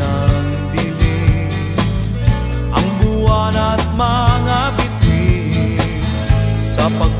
ng dilim. At mga bituin Sa pag